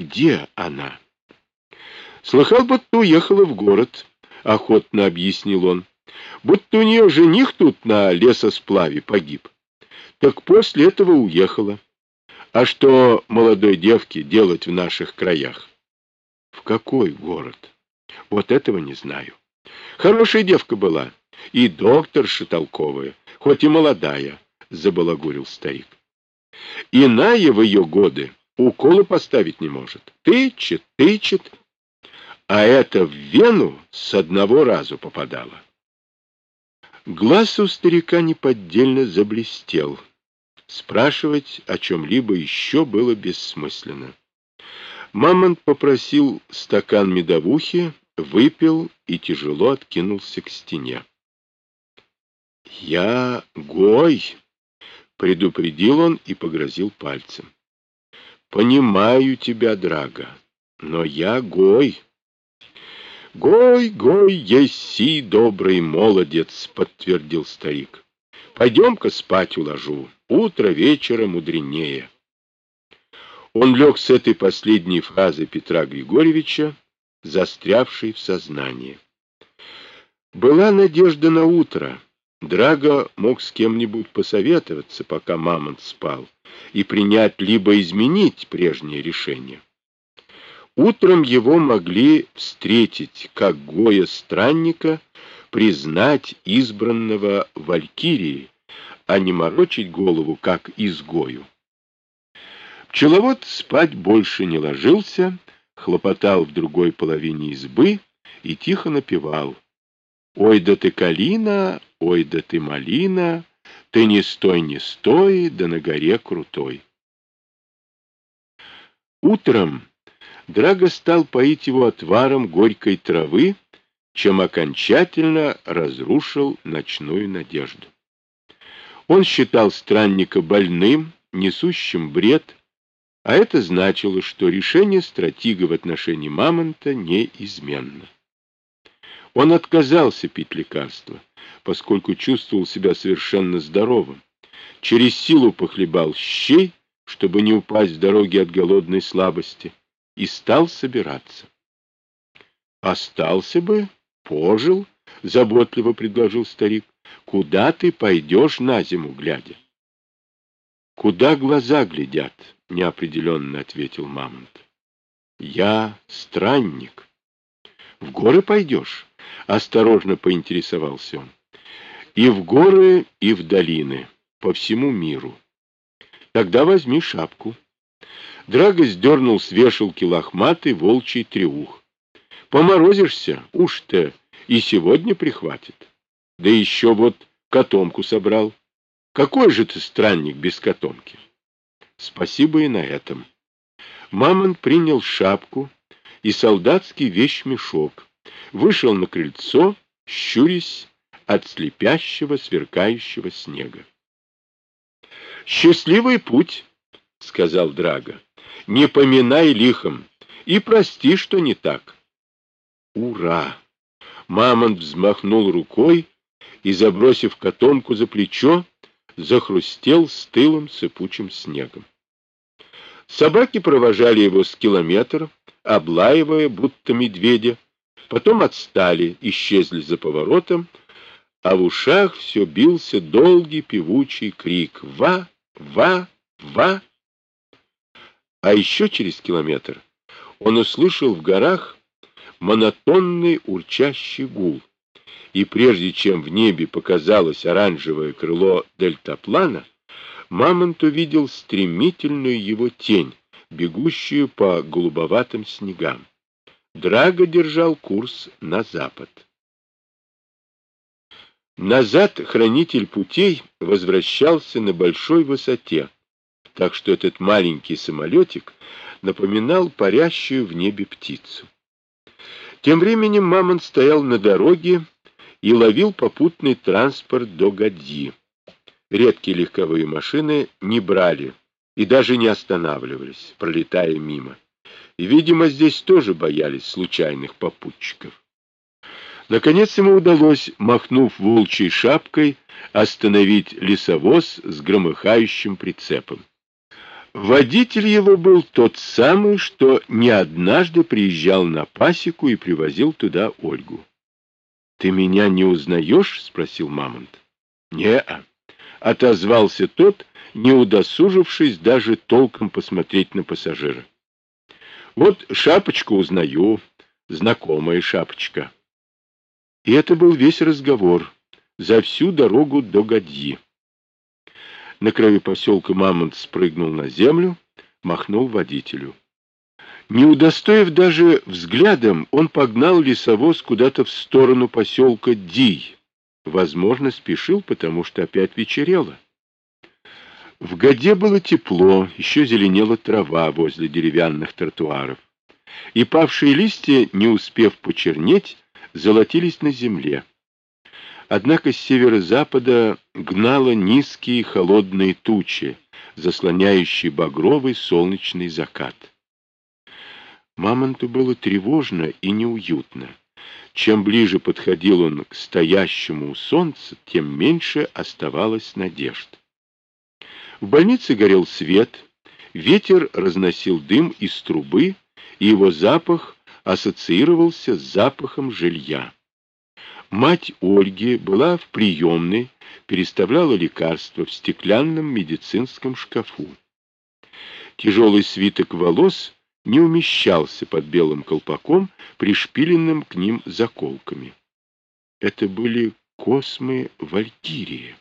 Где она? Слыхал, будто уехала в город, — охотно объяснил он. Будто у нее жених тут на лесосплаве погиб. Так после этого уехала. А что молодой девке делать в наших краях? В какой город? Вот этого не знаю. Хорошая девка была, и докторша толковая, хоть и молодая, — забалагурил старик. Иная в ее годы уколы поставить не может. Тычет, тычет, а это в вену с одного разу попадало. Глаз у старика неподдельно заблестел. Спрашивать о чем-либо еще было бессмысленно. Мамонт попросил стакан медовухи, выпил и тяжело откинулся к стене. — Я гой! — предупредил он и погрозил пальцем. — Понимаю тебя, Драга, но я гой. — Гой, гой, еси, добрый молодец, — подтвердил старик. — Пойдем-ка спать уложу, утро вечера мудренее. Он лег с этой последней фразы Петра Григорьевича, застрявшей в сознании. Была надежда на утро. Драго мог с кем-нибудь посоветоваться, пока Мамонт спал, и принять либо изменить прежнее решение. Утром его могли встретить, как Гоя странника, признать избранного Валькирии, а не морочить голову, как изгою. Пчеловод спать больше не ложился, хлопотал в другой половине избы и тихо напевал. «Ой да ты калина, ой да ты малина, ты не стой, не стой, да на горе крутой». Утром Драго стал поить его отваром горькой травы, чем окончательно разрушил ночную надежду. Он считал странника больным, несущим бред, а это значило, что решение стратега в отношении Мамонта неизменно. Он отказался пить лекарства, поскольку чувствовал себя совершенно здоровым. Через силу похлебал щей, чтобы не упасть с дороги от голодной слабости, и стал собираться. «Остался бы, пожил», — заботливо предложил старик. «Куда ты пойдешь на зиму глядя?» «Куда глаза глядят?» — неопределенно ответил Мамонт. «Я странник». «В горы пойдешь?» — осторожно поинтересовался он. «И в горы, и в долины, по всему миру. Тогда возьми шапку». Драго сдернул с вешалки лохматый волчий треух. «Поморозишься, уж-то, и сегодня прихватит. Да еще вот котомку собрал. Какой же ты странник без котомки?» Спасибо и на этом. Мамонт принял шапку и солдатский вещмешок, вышел на крыльцо, щурясь от слепящего, сверкающего снега. «Счастливый путь!» — сказал Драго. «Не поминай лихом и прости, что не так». «Ура!» Мамонт взмахнул рукой и, забросив котомку за плечо, захрустел стылым сыпучим снегом. Собаки провожали его с километра, облаивая, будто медведя, потом отстали, исчезли за поворотом, а в ушах все бился долгий певучий крик «Ва! Ва! Ва!». А еще через километр он услышал в горах монотонный урчащий гул, и прежде чем в небе показалось оранжевое крыло дельтаплана, Мамонт увидел стремительную его тень, бегущую по голубоватым снегам. Драго держал курс на запад. Назад хранитель путей возвращался на большой высоте, так что этот маленький самолетик напоминал парящую в небе птицу. Тем временем Мамонт стоял на дороге и ловил попутный транспорт до Гадьи. Редкие легковые машины не брали и даже не останавливались, пролетая мимо. Видимо, здесь тоже боялись случайных попутчиков. Наконец ему удалось, махнув волчьей шапкой, остановить лесовоз с громыхающим прицепом. Водитель его был тот самый, что не однажды приезжал на пасеку и привозил туда Ольгу. «Ты меня не узнаешь?» — спросил Мамонт. «Не-а», — отозвался тот, не удосужившись даже толком посмотреть на пассажира. «Вот шапочку узнаю, знакомая шапочка». И это был весь разговор за всю дорогу до Гадьи. На краю поселка Мамонт спрыгнул на землю, махнул водителю. Не удостоив даже взглядом, он погнал лесовоз куда-то в сторону поселка Дий. Возможно, спешил, потому что опять вечерело. В годе было тепло, еще зеленела трава возле деревянных тротуаров. И павшие листья, не успев почернеть, золотились на земле. Однако с северо-запада гнало низкие холодные тучи, заслоняющие багровый солнечный закат. Мамонту было тревожно и неуютно. Чем ближе подходил он к стоящему у солнца, тем меньше оставалось надежд. В больнице горел свет, ветер разносил дым из трубы, и его запах ассоциировался с запахом жилья. Мать Ольги была в приемной, переставляла лекарства в стеклянном медицинском шкафу. Тяжелый свиток волос не умещался под белым колпаком, пришпиленным к ним заколками. Это были космы Валькирии.